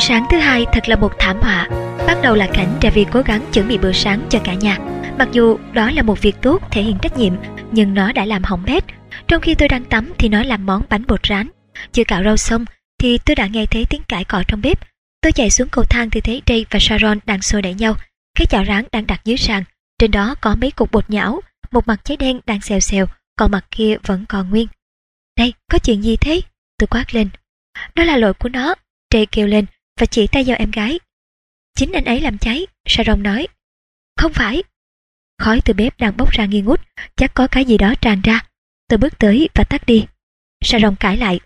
Buổi sáng thứ hai thật là một thảm họa. Bắt đầu là cảnh David cố gắng chuẩn bị bữa sáng cho cả nhà. Mặc dù đó là một việc tốt thể hiện trách nhiệm, nhưng nó đã làm hỏng bếp. Trong khi tôi đang tắm thì nó làm món bánh bột rán. Chưa cạo rau xong thì tôi đã nghe thấy tiếng cãi cọ trong bếp. Tôi chạy xuống cầu thang thì thấy Jay và Sharon đang xô đẩy nhau. Cái chảo rán đang đặt dưới sàn. Trên đó có mấy cục bột nhão, một mặt cháy đen đang xèo xèo, còn mặt kia vẫn còn nguyên. Này, có chuyện gì thế? Tôi quát lên. Đó là lỗi của nó. Jay kêu lên và chỉ tay vào em gái. Chính anh ấy làm cháy, Sharon nói. Không phải. Khói từ bếp đang bốc ra nghi ngút, chắc có cái gì đó tràn ra. Tôi bước tới và tắt đi. Sharon cãi lại.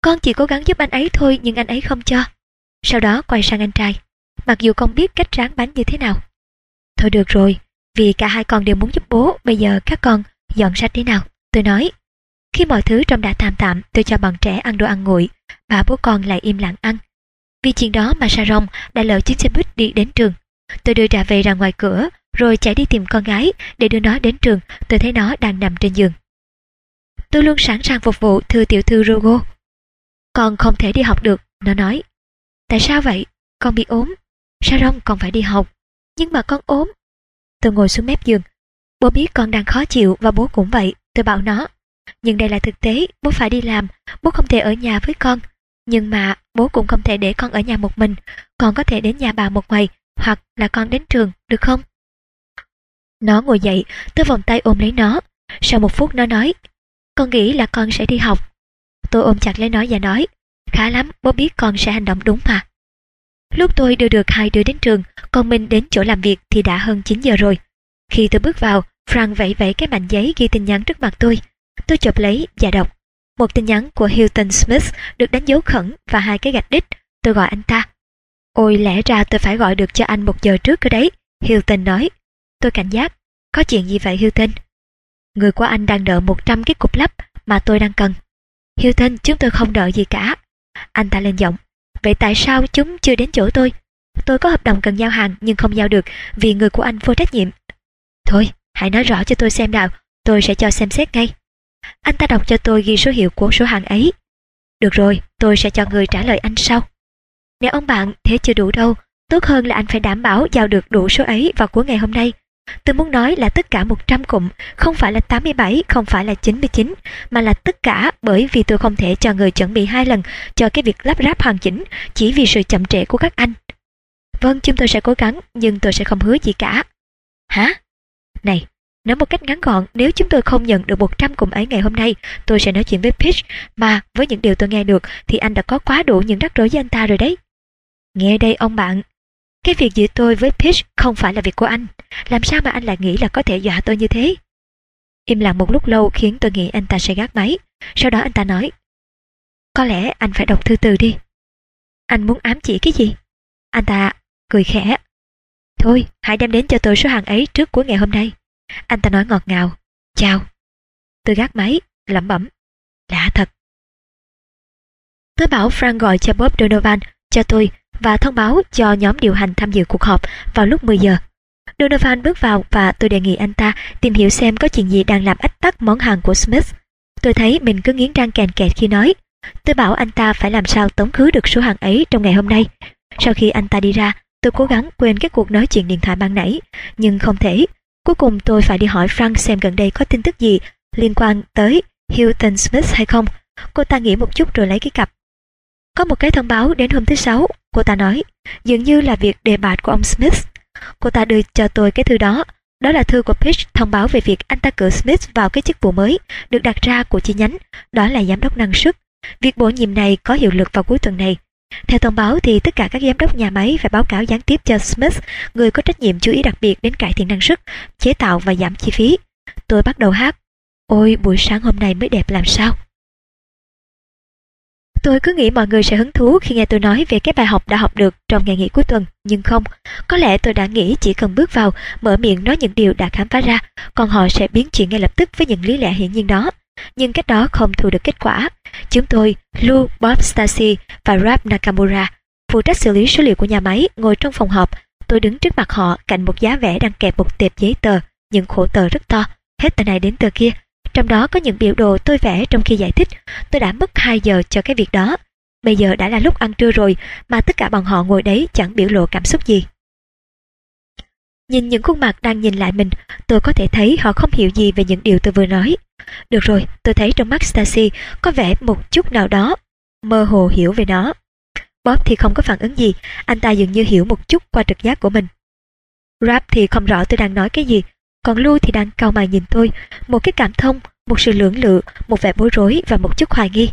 Con chỉ cố gắng giúp anh ấy thôi nhưng anh ấy không cho. Sau đó quay sang anh trai. Mặc dù con biết cách rán bánh như thế nào. Thôi được rồi, vì cả hai con đều muốn giúp bố, bây giờ các con dọn sạch thế nào. Tôi nói. Khi mọi thứ trong đã tạm tạm, tôi cho bọn trẻ ăn đồ ăn nguội, bà bố con lại im lặng ăn. Vì chuyện đó mà Sharon đã lỡ chiếc xe buýt đi đến trường. Tôi đưa trả về ra ngoài cửa, rồi chạy đi tìm con gái để đưa nó đến trường. Tôi thấy nó đang nằm trên giường. Tôi luôn sẵn sàng phục vụ thưa tiểu thư Rogo. Con không thể đi học được, nó nói. Tại sao vậy? Con bị ốm. Sharon còn phải đi học. Nhưng mà con ốm. Tôi ngồi xuống mép giường. Bố biết con đang khó chịu và bố cũng vậy. Tôi bảo nó. Nhưng đây là thực tế, bố phải đi làm. Bố không thể ở nhà với con. Nhưng mà bố cũng không thể để con ở nhà một mình. Con có thể đến nhà bà một ngày hoặc là con đến trường, được không? Nó ngồi dậy, tôi vòng tay ôm lấy nó. Sau một phút nó nói, con nghĩ là con sẽ đi học. Tôi ôm chặt lấy nó và nói, khá lắm, bố biết con sẽ hành động đúng mà. Lúc tôi đưa được hai đứa đến trường, còn mình đến chỗ làm việc thì đã hơn 9 giờ rồi. Khi tôi bước vào, Frank vẫy vẫy cái mảnh giấy ghi tin nhắn trước mặt tôi. Tôi chụp lấy và đọc. Một tin nhắn của Hilton Smith được đánh dấu khẩn và hai cái gạch đích. Tôi gọi anh ta. Ôi lẽ ra tôi phải gọi được cho anh một giờ trước cơ đấy. Hilton nói. Tôi cảnh giác. Có chuyện gì vậy Hilton? Người của anh đang nợ 100 cái cục lắp mà tôi đang cần. Hilton, chúng tôi không nợ gì cả. Anh ta lên giọng. Vậy tại sao chúng chưa đến chỗ tôi? Tôi có hợp đồng cần giao hàng nhưng không giao được vì người của anh vô trách nhiệm. Thôi, hãy nói rõ cho tôi xem nào, tôi sẽ cho xem xét ngay. Anh ta đọc cho tôi ghi số hiệu của số hàng ấy. Được rồi, tôi sẽ cho người trả lời anh sau. Nếu ông bạn thế chưa đủ đâu, tốt hơn là anh phải đảm bảo giao được đủ số ấy vào cuối ngày hôm nay. Tôi muốn nói là tất cả 100 cụm, không phải là 87, không phải là 99, mà là tất cả bởi vì tôi không thể cho người chuẩn bị hai lần cho cái việc lắp ráp hoàn chỉnh chỉ vì sự chậm trễ của các anh. Vâng, chúng tôi sẽ cố gắng, nhưng tôi sẽ không hứa gì cả. Hả? Này, nói một cách ngắn gọn, nếu chúng tôi không nhận được 100 cụm ấy ngày hôm nay, tôi sẽ nói chuyện với Pitch, mà với những điều tôi nghe được thì anh đã có quá đủ những rắc rối với anh ta rồi đấy. Nghe đây ông bạn, cái việc giữa tôi với Pitch không phải là việc của anh. Làm sao mà anh lại nghĩ là có thể dọa tôi như thế? Im lặng một lúc lâu khiến tôi nghĩ anh ta sẽ gác máy. Sau đó anh ta nói. Có lẽ anh phải đọc thư từ đi. Anh muốn ám chỉ cái gì? Anh ta cười khẽ. Thôi, hãy đem đến cho tôi số hàng ấy trước cuối ngày hôm nay. Anh ta nói ngọt ngào. Chào. Tôi gác máy, lẩm bẩm. Lạ thật. Tôi bảo Frank gọi cho Bob Donovan cho tôi và thông báo cho nhóm điều hành tham dự cuộc họp vào lúc 10 giờ. Donovan bước vào và tôi đề nghị anh ta tìm hiểu xem có chuyện gì đang làm ách tắc món hàng của Smith. Tôi thấy mình cứ nghiến răng kèn kẹt khi nói. Tôi bảo anh ta phải làm sao tống khứ được số hàng ấy trong ngày hôm nay. Sau khi anh ta đi ra, tôi cố gắng quên cái cuộc nói chuyện điện thoại ban nãy, nhưng không thể. Cuối cùng tôi phải đi hỏi Frank xem gần đây có tin tức gì liên quan tới Hilton Smith hay không. Cô ta nghĩ một chút rồi lấy cái cặp. Có một cái thông báo đến hôm thứ sáu, cô ta nói, dường như là việc đề bạt của ông Smith. Cô ta đưa cho tôi cái thư đó. Đó là thư của Pitch thông báo về việc anh ta cử Smith vào cái chức vụ mới được đặt ra của chi nhánh, đó là giám đốc năng suất. Việc bổ nhiệm này có hiệu lực vào cuối tuần này. Theo thông báo thì tất cả các giám đốc nhà máy phải báo cáo gián tiếp cho Smith, người có trách nhiệm chú ý đặc biệt đến cải thiện năng suất, chế tạo và giảm chi phí. Tôi bắt đầu hát. Ôi, buổi sáng hôm nay mới đẹp làm sao. Tôi cứ nghĩ mọi người sẽ hứng thú khi nghe tôi nói về cái bài học đã học được trong ngày nghỉ cuối tuần, nhưng không. Có lẽ tôi đã nghĩ chỉ cần bước vào, mở miệng nói những điều đã khám phá ra, còn họ sẽ biến chuyện ngay lập tức với những lý lẽ hiển nhiên đó. Nhưng cách đó không thu được kết quả. Chúng tôi, Lou, Bob Stacy và Rap Nakamura, phụ trách xử lý số liệu của nhà máy, ngồi trong phòng họp. Tôi đứng trước mặt họ cạnh một giá vẽ đang kẹp một tệp giấy tờ, những khổ tờ rất to, hết tờ này đến tờ kia. Trong đó có những biểu đồ tôi vẽ trong khi giải thích. Tôi đã mất 2 giờ cho cái việc đó. Bây giờ đã là lúc ăn trưa rồi mà tất cả bọn họ ngồi đấy chẳng biểu lộ cảm xúc gì. Nhìn những khuôn mặt đang nhìn lại mình, tôi có thể thấy họ không hiểu gì về những điều tôi vừa nói. Được rồi, tôi thấy trong mắt Stacy có vẻ một chút nào đó mơ hồ hiểu về nó. Bob thì không có phản ứng gì, anh ta dường như hiểu một chút qua trực giác của mình. Rap thì không rõ tôi đang nói cái gì, còn Lu thì đang cau mày nhìn tôi, một cái cảm thông, một sự lưỡng lự, một vẻ bối rối và một chút hoài nghi.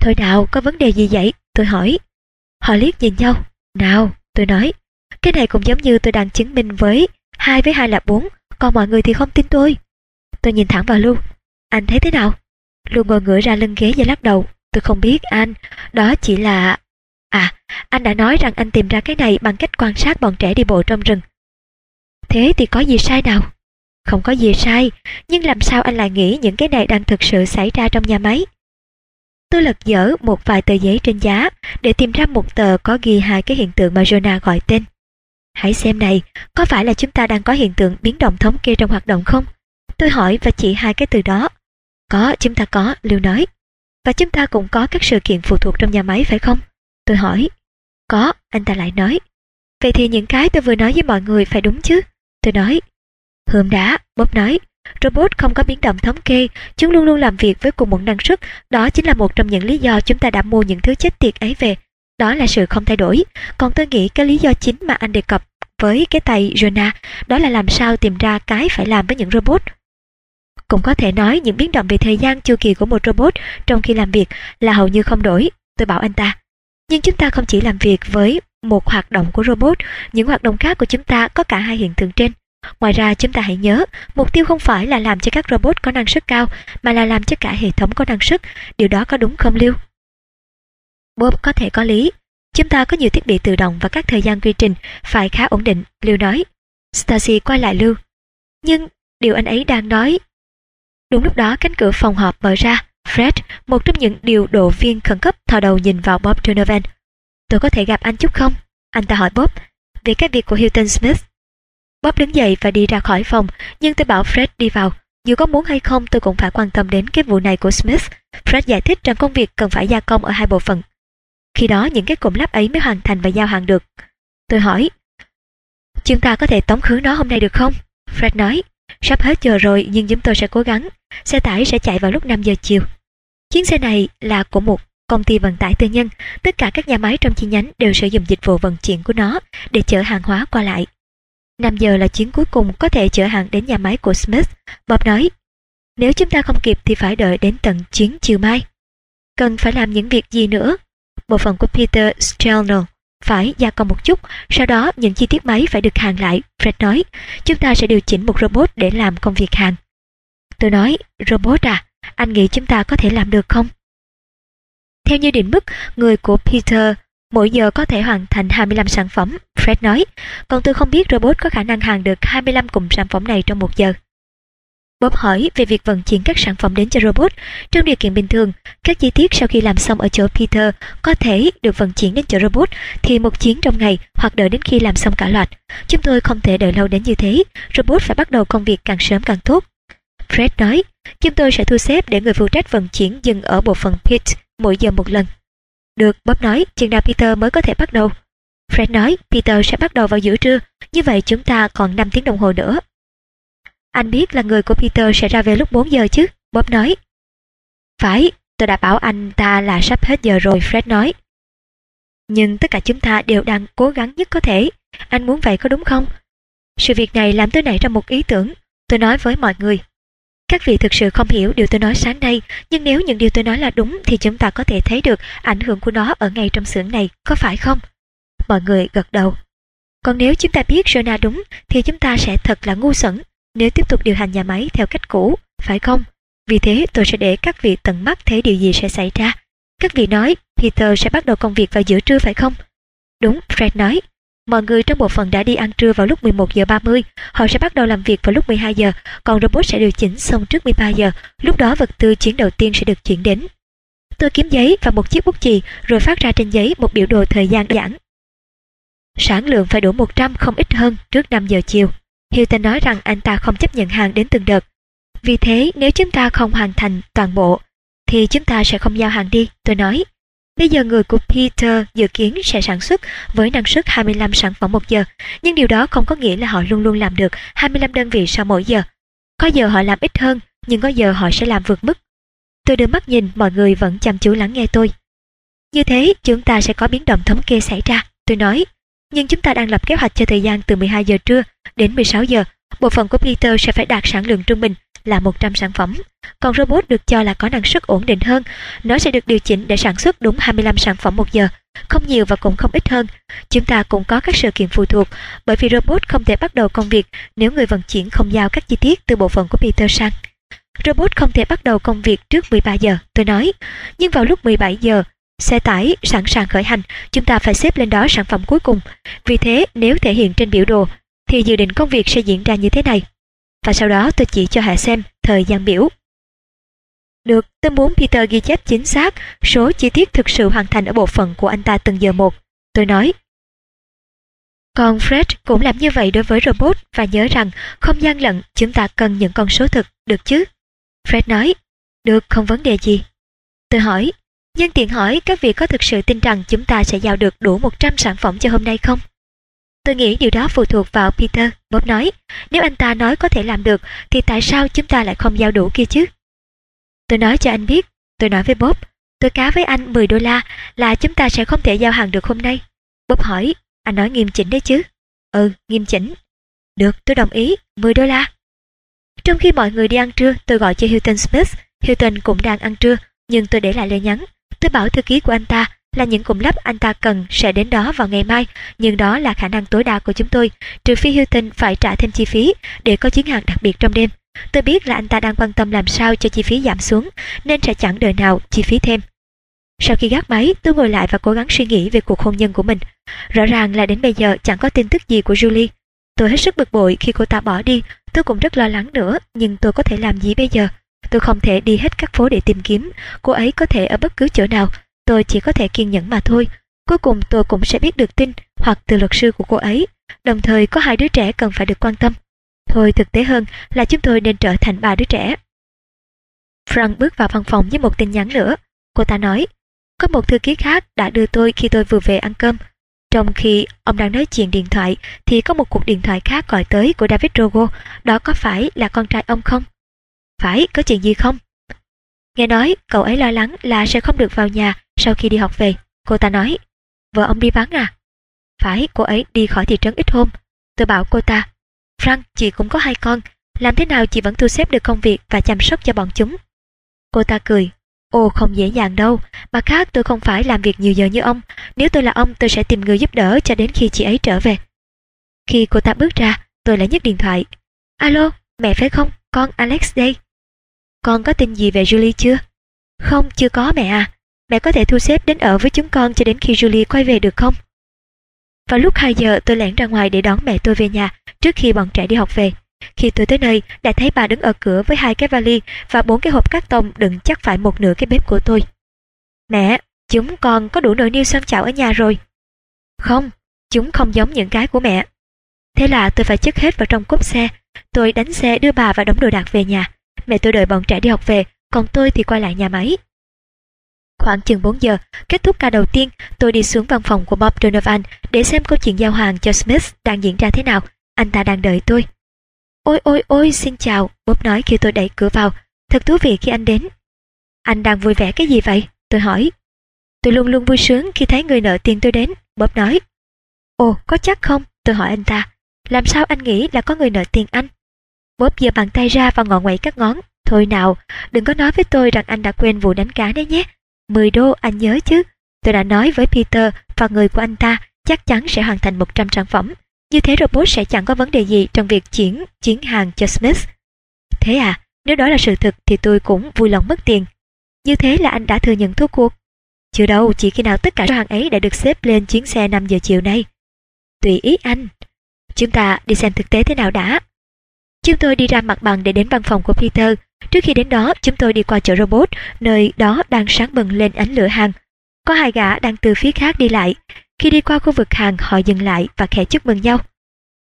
Thôi nào, có vấn đề gì vậy? Tôi hỏi. Họ liếc nhìn nhau. Nào, tôi nói. Cái này cũng giống như tôi đang chứng minh với hai với hai là bốn, còn mọi người thì không tin tôi. Tôi nhìn thẳng vào Lu. Anh thấy thế nào? Luôn ngồi ngửa ra lưng ghế và lắc đầu. Tôi không biết anh, đó chỉ là... À, anh đã nói rằng anh tìm ra cái này bằng cách quan sát bọn trẻ đi bộ trong rừng. Thế thì có gì sai nào? Không có gì sai, nhưng làm sao anh lại nghĩ những cái này đang thực sự xảy ra trong nhà máy? Tôi lật dở một vài tờ giấy trên giá để tìm ra một tờ có ghi hai cái hiện tượng mà Jonah gọi tên. Hãy xem này, có phải là chúng ta đang có hiện tượng biến động thống kê trong hoạt động không? Tôi hỏi và chỉ hai cái từ đó. Có, chúng ta có, Lưu nói. Và chúng ta cũng có các sự kiện phụ thuộc trong nhà máy phải không? Tôi hỏi. Có, anh ta lại nói. Vậy thì những cái tôi vừa nói với mọi người phải đúng chứ? Tôi nói. hôm đá, Bob nói. Robot không có biến động thống kê, chúng luôn luôn làm việc với cùng một năng suất. Đó chính là một trong những lý do chúng ta đã mua những thứ chết tiệt ấy về. Đó là sự không thay đổi. Còn tôi nghĩ cái lý do chính mà anh đề cập với cái tay Jonah đó là làm sao tìm ra cái phải làm với những robot. Cũng có thể nói những biến động về thời gian chu kỳ của một robot trong khi làm việc là hầu như không đổi, tôi bảo anh ta. Nhưng chúng ta không chỉ làm việc với một hoạt động của robot, những hoạt động khác của chúng ta có cả hai hiện tượng trên. Ngoài ra chúng ta hãy nhớ, mục tiêu không phải là làm cho các robot có năng suất cao, mà là làm cho cả hệ thống có năng suất. Điều đó có đúng không Lưu? Bob có thể có lý. Chúng ta có nhiều thiết bị tự động và các thời gian quy trình phải khá ổn định, Lưu nói. Stacy quay lại Lưu. Nhưng điều anh ấy đang nói... Đúng lúc đó cánh cửa phòng họp mở ra. Fred, một trong những điều độ viên khẩn cấp thò đầu nhìn vào Bob Donovan. Tôi có thể gặp anh chút không? Anh ta hỏi Bob về cái việc của Hilton Smith. Bob đứng dậy và đi ra khỏi phòng, nhưng tôi bảo Fred đi vào. Dù có muốn hay không tôi cũng phải quan tâm đến cái vụ này của Smith. Fred giải thích rằng công việc cần phải gia công ở hai bộ phận. Khi đó những cái cụm lắp ấy mới hoàn thành và giao hàng được. Tôi hỏi, chúng ta có thể tống khứ nó hôm nay được không? Fred nói, sắp hết giờ rồi nhưng chúng tôi sẽ cố gắng. Xe tải sẽ chạy vào lúc 5 giờ chiều. Chuyến xe này là của một công ty vận tải tư nhân. Tất cả các nhà máy trong chi nhánh đều sử dụng dịch vụ vận chuyển của nó để chở hàng hóa qua lại. 5 giờ là chuyến cuối cùng có thể chở hàng đến nhà máy của Smith. Bob nói, nếu chúng ta không kịp thì phải đợi đến tận chuyến chiều mai. Cần phải làm những việc gì nữa? Bộ phận của Peter Strelno phải gia công một chút, sau đó những chi tiết máy phải được hàng lại. Fred nói, chúng ta sẽ điều chỉnh một robot để làm công việc hàng. Tôi nói, robot à, anh nghĩ chúng ta có thể làm được không? Theo như định mức, người của Peter Mỗi giờ có thể hoàn thành 25 sản phẩm, Fred nói, còn tôi không biết robot có khả năng hàng được 25 cụm sản phẩm này trong một giờ. Bob hỏi về việc vận chuyển các sản phẩm đến cho robot. Trong điều kiện bình thường, các chi tiết sau khi làm xong ở chỗ Peter có thể được vận chuyển đến chỗ robot thì một chuyến trong ngày hoặc đợi đến khi làm xong cả loạt. Chúng tôi không thể đợi lâu đến như thế, robot phải bắt đầu công việc càng sớm càng tốt. Fred nói, chúng tôi sẽ thu xếp để người phụ trách vận chuyển dừng ở bộ phận pit mỗi giờ một lần. Được, Bob nói, chừng nào Peter mới có thể bắt đầu? Fred nói, Peter sẽ bắt đầu vào giữa trưa, như vậy chúng ta còn 5 tiếng đồng hồ nữa. Anh biết là người của Peter sẽ ra về lúc 4 giờ chứ? Bob nói. Phải, tôi đã bảo anh ta là sắp hết giờ rồi, Fred nói. Nhưng tất cả chúng ta đều đang cố gắng nhất có thể. Anh muốn vậy có đúng không? Sự việc này làm tôi nảy ra một ý tưởng. Tôi nói với mọi người. Các vị thực sự không hiểu điều tôi nói sáng nay, nhưng nếu những điều tôi nói là đúng thì chúng ta có thể thấy được ảnh hưởng của nó ở ngay trong xưởng này, có phải không? Mọi người gật đầu. Còn nếu chúng ta biết Jonah đúng thì chúng ta sẽ thật là ngu xuẩn nếu tiếp tục điều hành nhà máy theo cách cũ, phải không? Vì thế tôi sẽ để các vị tận mắt thấy điều gì sẽ xảy ra. Các vị nói Peter sẽ bắt đầu công việc vào giữa trưa phải không? Đúng, Fred nói. Mọi người trong bộ phận đã đi ăn trưa vào lúc 11 giờ 30, họ sẽ bắt đầu làm việc vào lúc 12 giờ, còn robot sẽ điều chỉnh xong trước 13 giờ, lúc đó vật tư chuyến đầu tiên sẽ được chuyển đến. Tôi kiếm giấy và một chiếc bút chì rồi phát ra trên giấy một biểu đồ thời gian giãn. Sản lượng phải đủ 100 không ít hơn trước 5 giờ chiều. Hilton nói rằng anh ta không chấp nhận hàng đến từng đợt. Vì thế nếu chúng ta không hoàn thành toàn bộ thì chúng ta sẽ không giao hàng đi, tôi nói. Bây giờ người của Peter dự kiến sẽ sản xuất với năng suất 25 sản phẩm một giờ, nhưng điều đó không có nghĩa là họ luôn luôn làm được 25 đơn vị sau mỗi giờ. Có giờ họ làm ít hơn, nhưng có giờ họ sẽ làm vượt mức. Tôi đưa mắt nhìn mọi người vẫn chăm chú lắng nghe tôi. Như thế chúng ta sẽ có biến động thống kê xảy ra, tôi nói. Nhưng chúng ta đang lập kế hoạch cho thời gian từ 12 giờ trưa đến 16 giờ. Bộ phận của Peter sẽ phải đạt sản lượng trung bình là 100 sản phẩm. Còn robot được cho là có năng suất ổn định hơn. Nó sẽ được điều chỉnh để sản xuất đúng 25 sản phẩm một giờ, không nhiều và cũng không ít hơn. Chúng ta cũng có các sự kiện phụ thuộc, bởi vì robot không thể bắt đầu công việc nếu người vận chuyển không giao các chi tiết từ bộ phận của Peter sang. Robot không thể bắt đầu công việc trước 13 giờ, tôi nói. Nhưng vào lúc 17 giờ, xe tải sẵn sàng khởi hành, chúng ta phải xếp lên đó sản phẩm cuối cùng. Vì thế, nếu thể hiện trên biểu đồ, thì dự định công việc sẽ diễn ra như thế này. Và sau đó tôi chỉ cho Hạ xem thời gian biểu. Được, tôi muốn Peter ghi chép chính xác số chi tiết thực sự hoàn thành ở bộ phận của anh ta từng giờ một. Tôi nói. Còn Fred cũng làm như vậy đối với robot và nhớ rằng không gian lận chúng ta cần những con số thực, được chứ? Fred nói. Được, không vấn đề gì. Tôi hỏi. Nhân tiện hỏi các vị có thực sự tin rằng chúng ta sẽ giao được đủ 100 sản phẩm cho hôm nay không? Tôi nghĩ điều đó phụ thuộc vào Peter, Bob nói. Nếu anh ta nói có thể làm được, thì tại sao chúng ta lại không giao đủ kia chứ? Tôi nói cho anh biết, tôi nói với Bob, tôi cá với anh 10 đô la là chúng ta sẽ không thể giao hàng được hôm nay. Bob hỏi, anh nói nghiêm chỉnh đấy chứ? Ừ, nghiêm chỉnh. Được, tôi đồng ý, 10 đô la. Trong khi mọi người đi ăn trưa, tôi gọi cho Hilton Smith. Hilton cũng đang ăn trưa, nhưng tôi để lại lời nhắn. Tôi bảo thư ký của anh ta là những cụm lắp anh ta cần sẽ đến đó vào ngày mai, nhưng đó là khả năng tối đa của chúng tôi, trừ phi Hilton phải trả thêm chi phí để có chuyến hàng đặc biệt trong đêm. Tôi biết là anh ta đang quan tâm làm sao cho chi phí giảm xuống, nên sẽ chẳng đời nào chi phí thêm. Sau khi gác máy, tôi ngồi lại và cố gắng suy nghĩ về cuộc hôn nhân của mình. Rõ ràng là đến bây giờ chẳng có tin tức gì của Julie. Tôi hết sức bực bội khi cô ta bỏ đi, tôi cũng rất lo lắng nữa, nhưng tôi có thể làm gì bây giờ? Tôi không thể đi hết các phố để tìm kiếm, cô ấy có thể ở bất cứ chỗ nào, tôi chỉ có thể kiên nhẫn mà thôi. Cuối cùng tôi cũng sẽ biết được tin hoặc từ luật sư của cô ấy. Đồng thời có hai đứa trẻ cần phải được quan tâm. Thôi thực tế hơn là chúng tôi nên trở thành ba đứa trẻ. Frank bước vào văn phòng với một tin nhắn nữa. Cô ta nói, có một thư ký khác đã đưa tôi khi tôi vừa về ăn cơm. Trong khi ông đang nói chuyện điện thoại thì có một cuộc điện thoại khác gọi tới của David Rogo. Đó có phải là con trai ông không? Phải, có chuyện gì không? Nghe nói cậu ấy lo lắng là sẽ không được vào nhà sau khi đi học về. Cô ta nói, vợ ông đi vắng à? Phải, cô ấy đi khỏi thị trấn ít hôm. Tôi bảo cô ta, Frank, chị cũng có hai con, làm thế nào chị vẫn thu xếp được công việc và chăm sóc cho bọn chúng? Cô ta cười, ồ không dễ dàng đâu, mà khác tôi không phải làm việc nhiều giờ như ông, nếu tôi là ông tôi sẽ tìm người giúp đỡ cho đến khi chị ấy trở về. Khi cô ta bước ra, tôi lại nhấc điện thoại. Alo, mẹ phải không? Con Alex đây. Con có tin gì về Julie chưa? Không, chưa có mẹ à. Mẹ có thể thu xếp đến ở với chúng con cho đến khi Julie quay về được không? Vào lúc 2 giờ tôi lẻn ra ngoài để đón mẹ tôi về nhà trước khi bọn trẻ đi học về. Khi tôi tới nơi, đã thấy bà đứng ở cửa với hai cái vali và bốn cái hộp cắt tông đựng chắc phải một nửa cái bếp của tôi. Mẹ, chúng con có đủ nồi niêu xoăn chảo ở nhà rồi. Không, chúng không giống những cái của mẹ. Thế là tôi phải chất hết vào trong cốp xe. Tôi đánh xe đưa bà và đóng đồ đạc về nhà. Mẹ tôi đợi bọn trẻ đi học về, còn tôi thì quay lại nhà máy. Khoảng chừng 4 giờ, kết thúc ca đầu tiên, tôi đi xuống văn phòng của Bob Donovan để xem câu chuyện giao hàng cho Smith đang diễn ra thế nào. Anh ta đang đợi tôi. Ôi ôi ôi, xin chào, Bob nói khi tôi đẩy cửa vào. Thật thú vị khi anh đến. Anh đang vui vẻ cái gì vậy? Tôi hỏi. Tôi luôn luôn vui sướng khi thấy người nợ tiền tôi đến, Bob nói. Ồ, có chắc không? Tôi hỏi anh ta. Làm sao anh nghĩ là có người nợ tiền anh? Bóp giơ bàn tay ra và ngọ ngoậy các ngón. Thôi nào, đừng có nói với tôi rằng anh đã quên vụ đánh cá đấy nhé. 10 đô anh nhớ chứ. Tôi đã nói với Peter và người của anh ta chắc chắn sẽ hoàn thành 100 sản phẩm. Như thế robot sẽ chẳng có vấn đề gì trong việc chuyển chuyến hàng cho Smith. Thế à, nếu đó là sự thực thì tôi cũng vui lòng mất tiền. Như thế là anh đã thừa nhận thua cuộc. Chưa đâu, chỉ khi nào tất cả số hàng ấy đã được xếp lên chuyến xe 5 giờ chiều nay. Tùy ý anh. Chúng ta đi xem thực tế thế nào đã. Chúng tôi đi ra mặt bằng để đến văn phòng của Peter. Trước khi đến đó, chúng tôi đi qua chợ robot, nơi đó đang sáng bừng lên ánh lửa hàng. Có hai gã đang từ phía khác đi lại. Khi đi qua khu vực hàng, họ dừng lại và khẽ chúc mừng nhau.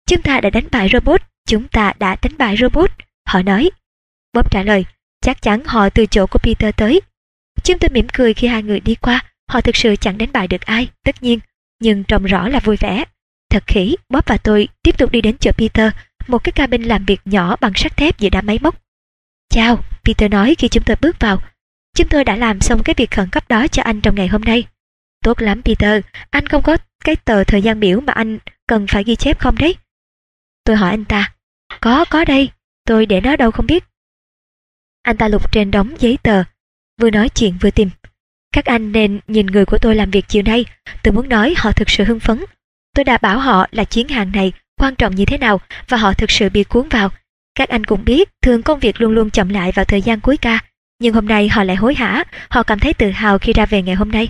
Chúng ta đã đánh bại robot, chúng ta đã đánh bại robot, họ nói. Bob trả lời. Chắc chắn họ từ chỗ của Peter tới. Chúng tôi mỉm cười khi hai người đi qua. Họ thực sự chẳng đánh bại được ai, tất nhiên. Nhưng trông rõ là vui vẻ. Thật khỉ, Bob và tôi tiếp tục đi đến chợ Peter, một cái cabin làm việc nhỏ bằng sắt thép giữa đám máy móc. Chào, Peter nói khi chúng tôi bước vào. Chúng tôi đã làm xong cái việc khẩn cấp đó cho anh trong ngày hôm nay. Tốt lắm Peter, anh không có cái tờ thời gian biểu mà anh cần phải ghi chép không đấy? Tôi hỏi anh ta. Có, có đây, tôi để nó đâu không biết. Anh ta lục trên đống giấy tờ, vừa nói chuyện vừa tìm. Các anh nên nhìn người của tôi làm việc chiều nay, tôi muốn nói họ thực sự hưng phấn. Tôi đã bảo họ là chuyến hàng này quan trọng như thế nào và họ thực sự bị cuốn vào. Các anh cũng biết, thường công việc luôn luôn chậm lại vào thời gian cuối ca, nhưng hôm nay họ lại hối hả, họ cảm thấy tự hào khi ra về ngày hôm nay.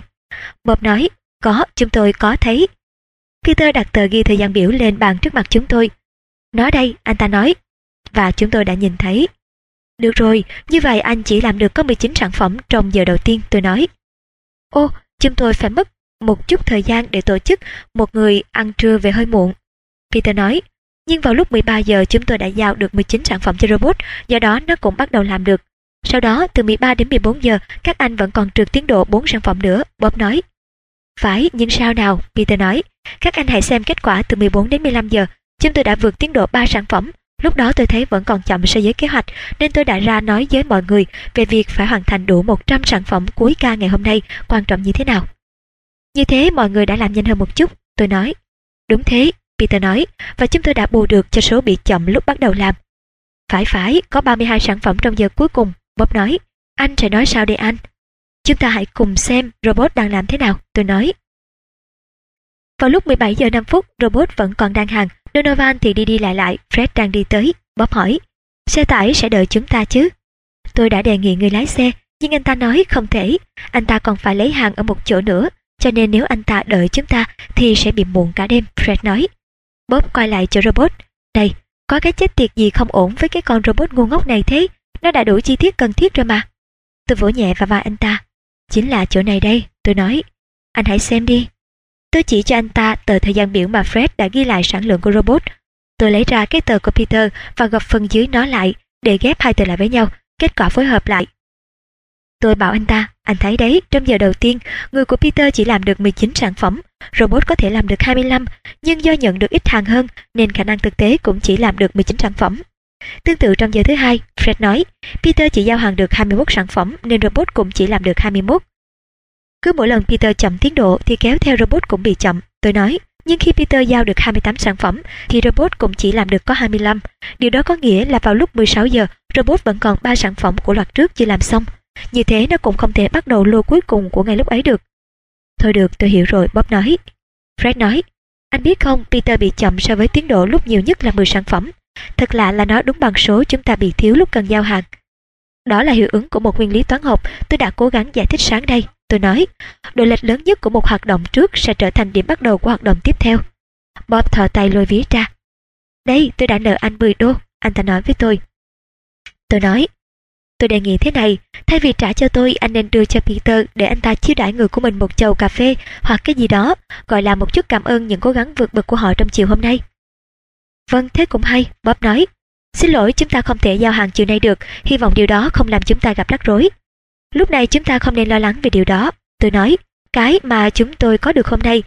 Bob nói, có, chúng tôi có thấy. Peter đặt tờ ghi thời gian biểu lên bàn trước mặt chúng tôi. Nói đây, anh ta nói. Và chúng tôi đã nhìn thấy. Được rồi, như vậy anh chỉ làm được có 19 sản phẩm trong giờ đầu tiên, tôi nói. Ô, chúng tôi phải mất một chút thời gian để tổ chức một người ăn trưa về hơi muộn. Peter nói, nhưng vào lúc 13 giờ chúng tôi đã giao được 19 sản phẩm cho robot, do đó nó cũng bắt đầu làm được. Sau đó, từ 13 đến 14 giờ, các anh vẫn còn trượt tiến độ 4 sản phẩm nữa, Bob nói. Phải, nhưng sao nào? Peter nói. Các anh hãy xem kết quả từ 14 đến 15 giờ. Chúng tôi đã vượt tiến độ 3 sản phẩm. Lúc đó tôi thấy vẫn còn chậm so với kế hoạch, nên tôi đã ra nói với mọi người về việc phải hoàn thành đủ 100 sản phẩm cuối ca ngày hôm nay quan trọng như thế nào. Như thế mọi người đã làm nhanh hơn một chút, tôi nói. Đúng thế, Peter nói, và chúng tôi đã bù được cho số bị chậm lúc bắt đầu làm. Phải phải, có 32 sản phẩm trong giờ cuối cùng, Bob nói. Anh sẽ nói sao đây anh? Chúng ta hãy cùng xem robot đang làm thế nào, tôi nói. Vào lúc 17 giờ 5 phút, robot vẫn còn đang hàng. Donovan thì đi đi lại lại, Fred đang đi tới. Bob hỏi, xe tải sẽ đợi chúng ta chứ? Tôi đã đề nghị người lái xe, nhưng anh ta nói không thể. Anh ta còn phải lấy hàng ở một chỗ nữa, cho nên nếu anh ta đợi chúng ta thì sẽ bị muộn cả đêm, Fred nói. Bob quay lại chỗ robot. Này, có cái chết tiệt gì không ổn với cái con robot ngu ngốc này thế? Nó đã đủ chi tiết cần thiết rồi mà. Tôi vỗ nhẹ vào vai anh ta. Chính là chỗ này đây, tôi nói. Anh hãy xem đi. Tôi chỉ cho anh ta tờ thời gian biểu mà Fred đã ghi lại sản lượng của robot. Tôi lấy ra cái tờ của Peter và gập phần dưới nó lại để ghép hai tờ lại với nhau, kết quả phối hợp lại. Tôi bảo anh ta, anh thấy đấy, trong giờ đầu tiên, người của Peter chỉ làm được 19 sản phẩm, robot có thể làm được 25, nhưng do nhận được ít hàng hơn nên khả năng thực tế cũng chỉ làm được 19 sản phẩm. Tương tự trong giờ thứ hai, Fred nói, Peter chỉ giao hàng được 21 sản phẩm nên robot cũng chỉ làm được 21. Cứ mỗi lần Peter chậm tiến độ thì kéo theo robot cũng bị chậm, tôi nói. Nhưng khi Peter giao được 28 sản phẩm thì robot cũng chỉ làm được có 25. Điều đó có nghĩa là vào lúc 16 giờ, robot vẫn còn 3 sản phẩm của loạt trước chưa làm xong. Như thế nó cũng không thể bắt đầu lô cuối cùng của ngày lúc ấy được. Thôi được, tôi hiểu rồi, Bob nói. Fred nói, anh biết không, Peter bị chậm so với tiến độ lúc nhiều nhất là 10 sản phẩm. Thật lạ là nó đúng bằng số chúng ta bị thiếu lúc cần giao hàng. Đó là hiệu ứng của một nguyên lý toán học tôi đã cố gắng giải thích sáng đây. Tôi nói, độ lệch lớn nhất của một hoạt động trước sẽ trở thành điểm bắt đầu của hoạt động tiếp theo. Bob thò tay lôi ví ra. Đây, tôi đã nợ anh 10 đô, anh ta nói với tôi. Tôi nói, tôi đề nghị thế này, thay vì trả cho tôi, anh nên đưa cho Peter để anh ta chiêu đãi người của mình một chầu cà phê hoặc cái gì đó, gọi là một chút cảm ơn những cố gắng vượt bậc của họ trong chiều hôm nay. Vâng, thế cũng hay, Bob nói. Xin lỗi, chúng ta không thể giao hàng chiều nay được, hy vọng điều đó không làm chúng ta gặp rắc rối. Lúc này chúng ta không nên lo lắng về điều đó. Tôi nói, cái mà chúng tôi có được hôm nay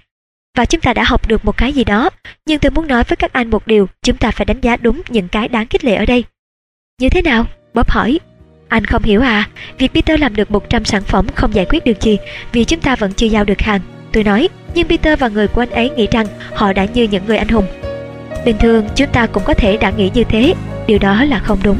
và chúng ta đã học được một cái gì đó, nhưng tôi muốn nói với các anh một điều, chúng ta phải đánh giá đúng những cái đáng khích lệ ở đây. Như thế nào? Bob hỏi. Anh không hiểu à, việc Peter làm được 100 sản phẩm không giải quyết được gì vì chúng ta vẫn chưa giao được hàng. Tôi nói, nhưng Peter và người của anh ấy nghĩ rằng họ đã như những người anh hùng Bình thường chúng ta cũng có thể đã nghĩ như thế, điều đó là không đúng.